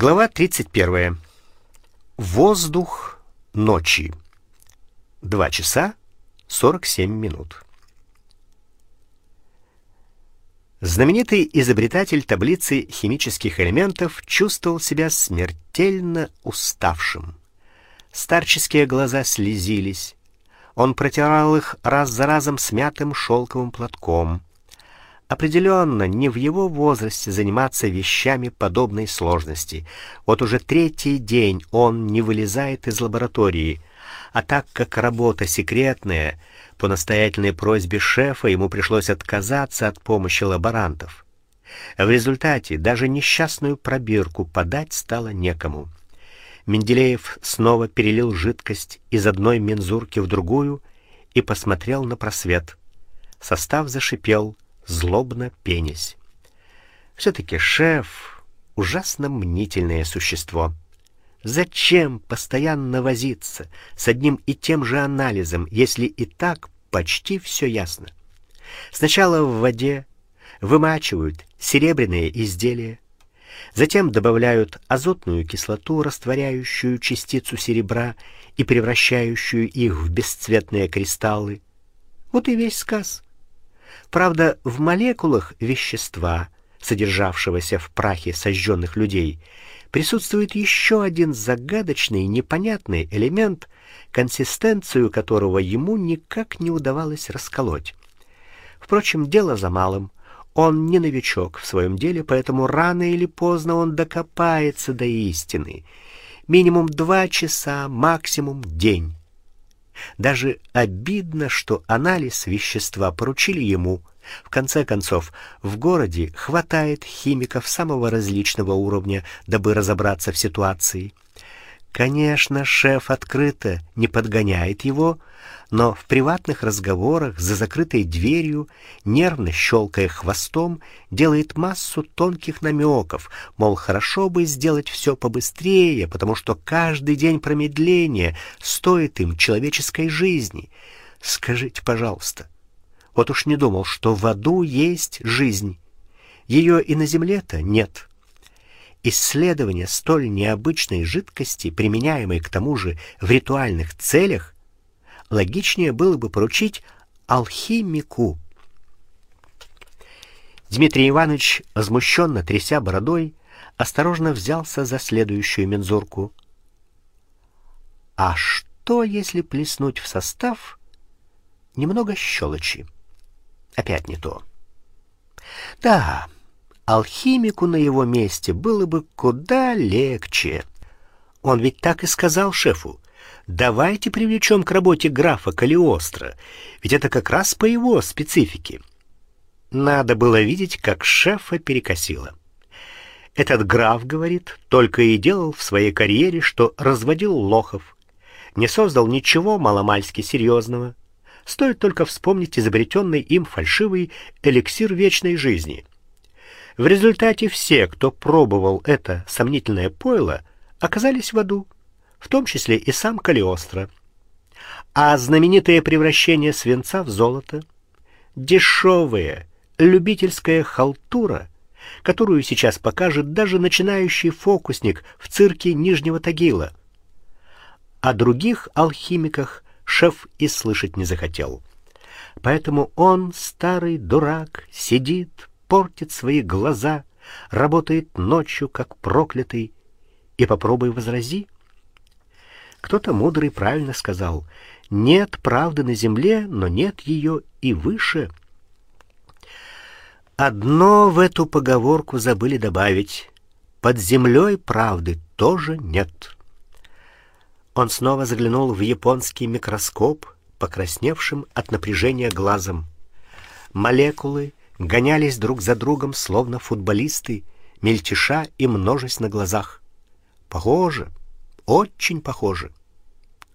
Глава 31. Воздух ночи. 2 часа 47 минут. Знаменитый изобретатель таблицы химических элементов чувствовал себя смертельно уставшим. Старческие глаза слезились. Он протирал их раз за разом смятым шелковым платком. Определенно не в его возрасте заниматься вещами подобной сложности. Вот уже третий день он не вылезает из лаборатории, а так как работа секретная, по настоятельной просьбе шефа ему пришлось отказаться от помощи лаборантов. В результате даже несчастную пробирку подать стало некому. Менделеев снова перелил жидкость из одной мензурки в другую и посмотрел на просвет. Состав зашипел злобно пенясь. все таки шеф ужасно мнительное существо. Зачем постоянно возиться с одним и тем же анализом, если и так почти все ясно? Сначала в воде вымачивают серебряные изделия, затем добавляют азотную кислоту, растворяющую частицу серебра и превращающую их в бесцветные кристаллы. Вот и весь сказ. Правда, в молекулах вещества, содержавшегося в прахе сожженных людей, присутствует еще один загадочный, непонятный элемент, консистенцию которого ему никак не удавалось расколоть. Впрочем, дело за малым. Он не новичок в своем деле, поэтому рано или поздно он докопается до истины. Минимум два часа, максимум день. Даже обидно, что анализ вещества поручили ему. В конце концов, в городе хватает химиков самого различного уровня, дабы разобраться в ситуации. Конечно, шеф открыто не подгоняет его, но в приватных разговорах за закрытой дверью, нервно щелкая хвостом, делает массу тонких намеков, мол, хорошо бы сделать все побыстрее, потому что каждый день промедления стоит им человеческой жизни. Скажите, пожалуйста, вот уж не думал, что в аду есть жизнь. Ее и на земле-то нет. Исследование столь необычной жидкости, применяемой к тому же в ритуальных целях, логичнее было бы поручить алхимику. Дмитрий Иванович, возмущенно тряся бородой, осторожно взялся за следующую мензурку. А что, если плеснуть в состав немного щелочи? Опять не то. Да, алхимику на его месте было бы куда легче. Он ведь так и сказал шефу: Давайте привлечем к работе графа Калиостро, ведь это как раз по его специфике. Надо было видеть, как шефа перекосило. Этот граф, говорит, только и делал в своей карьере, что разводил лохов, не создал ничего маломальски серьезного. Стоит только вспомнить изобретенный им фальшивый эликсир вечной жизни. В результате все, кто пробовал это сомнительное пойло, оказались в аду в том числе и сам Калиостро. А знаменитое превращение свинца в золото, дешевая любительская халтура, которую сейчас покажет даже начинающий фокусник в цирке Нижнего Тагила. О других алхимиках шеф и слышать не захотел. Поэтому он, старый дурак, сидит, портит свои глаза, работает ночью как проклятый, и попробуй возрази. Кто-то мудрый правильно сказал: нет правды на земле, но нет ее и выше. Одно в эту поговорку забыли добавить: под землей правды тоже нет. Он снова заглянул в японский микроскоп, покрасневшим от напряжения глазом. Молекулы гонялись друг за другом, словно футболисты, мельтеша и множась на глазах. Похоже, очень похоже.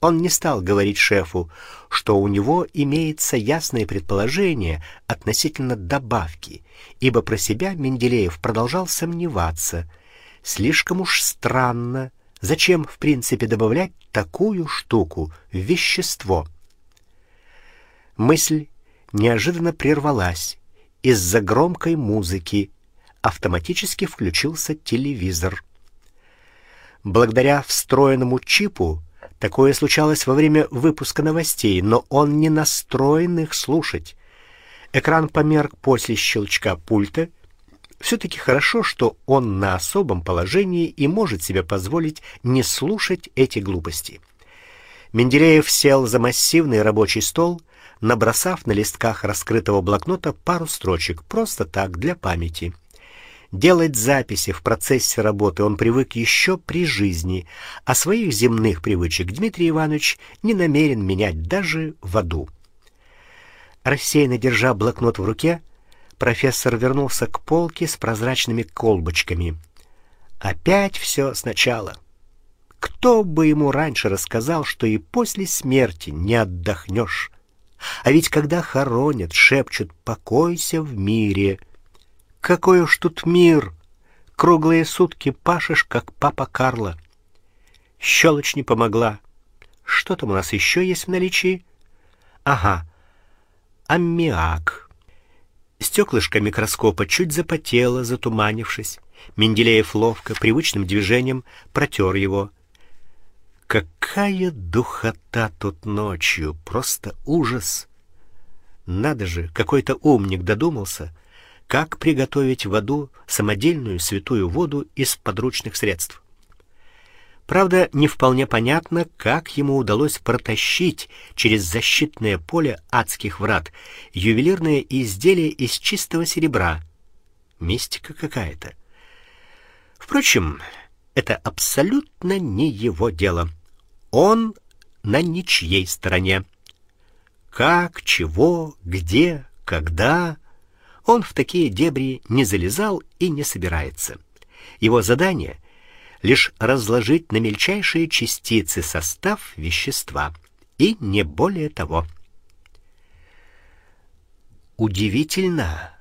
Он не стал говорить шефу, что у него имеется ясное предположение относительно добавки, ибо про себя Менделеев продолжал сомневаться. Слишком уж странно, зачем в принципе добавлять такую штуку в вещество. Мысль неожиданно прервалась из-за громкой музыки. Автоматически включился телевизор. Благодаря встроенному чипу такое случалось во время выпуска новостей, но он не настроен их слушать. Экран померк после щелчка пульта. все таки хорошо, что он на особом положении и может себе позволить не слушать эти глупости. Менделеев сел за массивный рабочий стол, набросав на листках раскрытого блокнота пару строчек, просто так для памяти. Делать записи в процессе работы он привык еще при жизни, а своих земных привычек Дмитрий Иванович не намерен менять даже в аду. Рассеянно держа блокнот в руке, профессор вернулся к полке с прозрачными колбочками. Опять все сначала. Кто бы ему раньше рассказал, что и после смерти не отдохнешь? А ведь когда хоронят, шепчут: "Покойся в мире". Какой уж тут мир! Круглые сутки пашешь, как папа Карло. Щелочь не помогла. Что там у нас еще есть в наличии? Ага. Аммиак. Стеклышко микроскопа чуть запотело, затуманившись. Менделеев ловко, привычным движением протер его. Какая духота тут ночью, просто ужас. Надо же, какой-то умник додумался как приготовить в воду самодельную святую воду из подручных средств. Правда, не вполне понятно, как ему удалось протащить через защитное поле адских врат ювелирное изделие из чистого серебра. Мистика какая-то. Впрочем, это абсолютно не его дело. Он на ничьей стороне. Как, чего, где, когда он в такие дебри не залезал и не собирается. Его задание лишь разложить на мельчайшие частицы состав вещества, и не более того. Удивительно,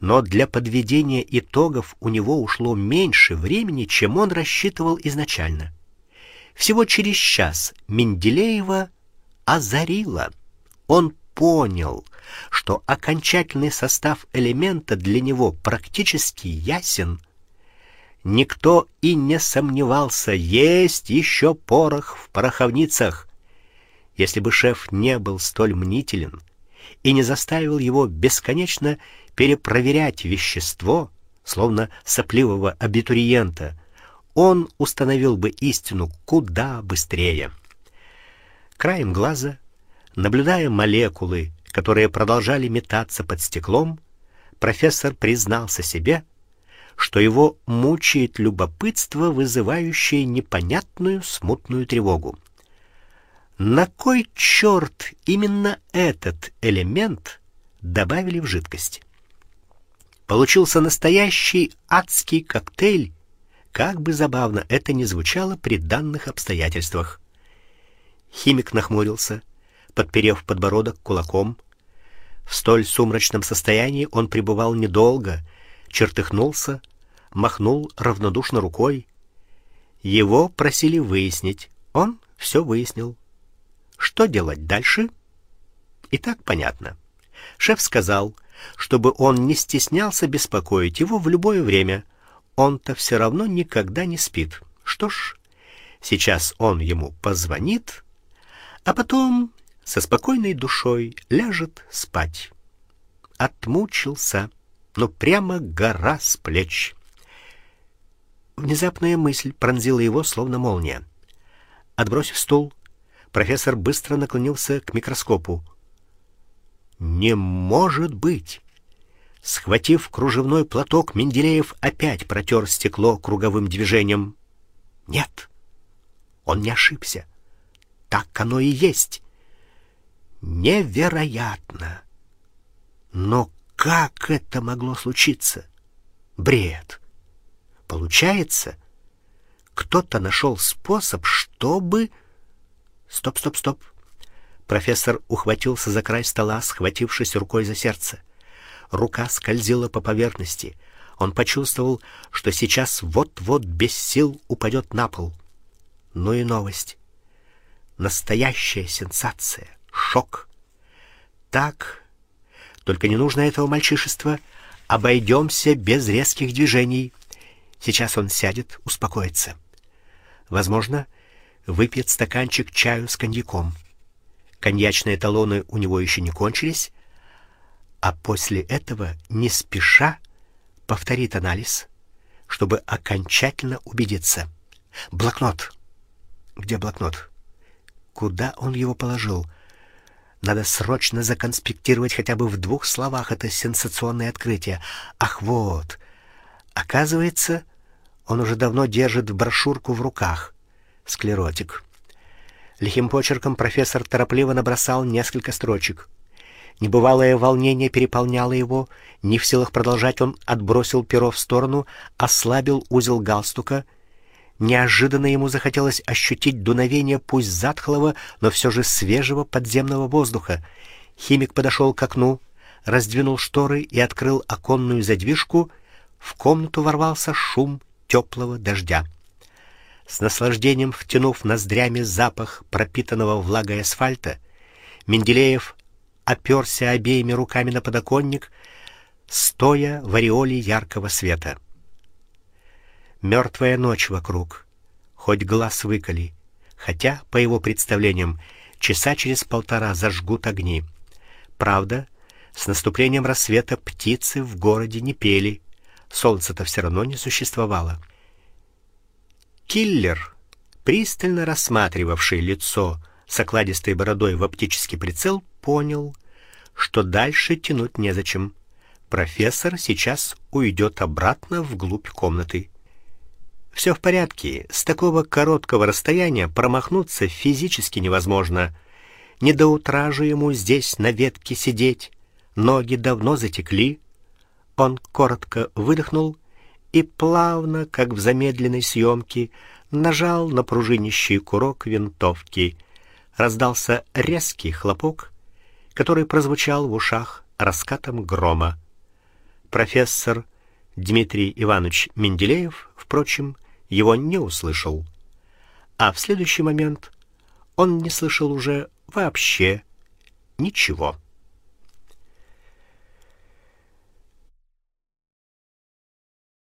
но для подведения итогов у него ушло меньше времени, чем он рассчитывал изначально. Всего через час Менделеева озарило. Он понял, что окончательный состав элемента для него практически ясен, никто и не сомневался, есть еще порох в пороховницах. Если бы шеф не был столь мнителен и не заставил его бесконечно перепроверять вещество, словно сопливого абитуриента, он установил бы истину куда быстрее. Краем глаза Наблюдая молекулы, которые продолжали метаться под стеклом, профессор признался себе, что его мучает любопытство, вызывающее непонятную смутную тревогу. На кой черт именно этот элемент добавили в жидкость? Получился настоящий адский коктейль, как бы забавно это ни звучало при данных обстоятельствах. Химик нахмурился подперев подбородок кулаком. В столь сумрачном состоянии он пребывал недолго, чертыхнулся, махнул равнодушно рукой. Его просили выяснить. Он все выяснил. Что делать дальше? И так понятно. Шеф сказал, чтобы он не стеснялся беспокоить его в любое время. Он-то все равно никогда не спит. Что ж, сейчас он ему позвонит, а потом со спокойной душой ляжет спать. Отмучился, но прямо гора с плеч. Внезапная мысль пронзила его словно молния. Отбросив стул, профессор быстро наклонился к микроскопу. Не может быть. Схватив кружевной платок, Менделеев опять протер стекло круговым движением. Нет. Он не ошибся. Так оно и есть. Невероятно. Но как это могло случиться? Бред. Получается, кто-то нашел способ, чтобы Стоп, стоп, стоп. Профессор ухватился за край стола, схватившись рукой за сердце. Рука скользила по поверхности. Он почувствовал, что сейчас вот-вот без сил упадет на пол. Ну и новость. Настоящая сенсация шок. Так, только не нужно этого мальчишества. Обойдемся без резких движений. Сейчас он сядет, успокоится. Возможно, выпьет стаканчик чаю с коньяком. Коньячные талоны у него еще не кончились, а после этого не спеша повторит анализ, чтобы окончательно убедиться. Блокнот. Где блокнот? Куда он его положил? Надо срочно законспектировать хотя бы в двух словах это сенсационное открытие. Ах, вот. Оказывается, он уже давно держит брошюрку в руках. Склеротик. Лихим почерком профессор торопливо набросал несколько строчек. Небывалое волнение переполняло его, не в силах продолжать, он отбросил перо в сторону, ослабил узел галстука. Неожиданно ему захотелось ощутить дуновение пусть затхлого, но все же свежего подземного воздуха. Химик подошел к окну, раздвинул шторы и открыл оконную задвижку. В комнату ворвался шум теплого дождя. С наслаждением втянув ноздрями запах пропитанного влагой асфальта, Менделеев оперся обеими руками на подоконник, стоя в ореоле яркого света. Мертвая ночь вокруг, хоть глаз выколи, хотя, по его представлениям, часа через полтора зажгут огни. Правда, с наступлением рассвета птицы в городе не пели, солнца-то все равно не существовало. Киллер, пристально рассматривавший лицо с окладистой бородой в оптический прицел, понял, что дальше тянуть незачем. Профессор сейчас уйдет обратно вглубь комнаты. Все в порядке, с такого короткого расстояния промахнуться физически невозможно. Не до утра же ему здесь на ветке сидеть. Ноги давно затекли. Он коротко выдохнул и плавно, как в замедленной съемке, нажал на пружинищий курок винтовки. Раздался резкий хлопок, который прозвучал в ушах раскатом грома. Профессор Дмитрий Иванович Менделеев, впрочем, его не услышал. А в следующий момент он не слышал уже вообще ничего.